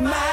smile.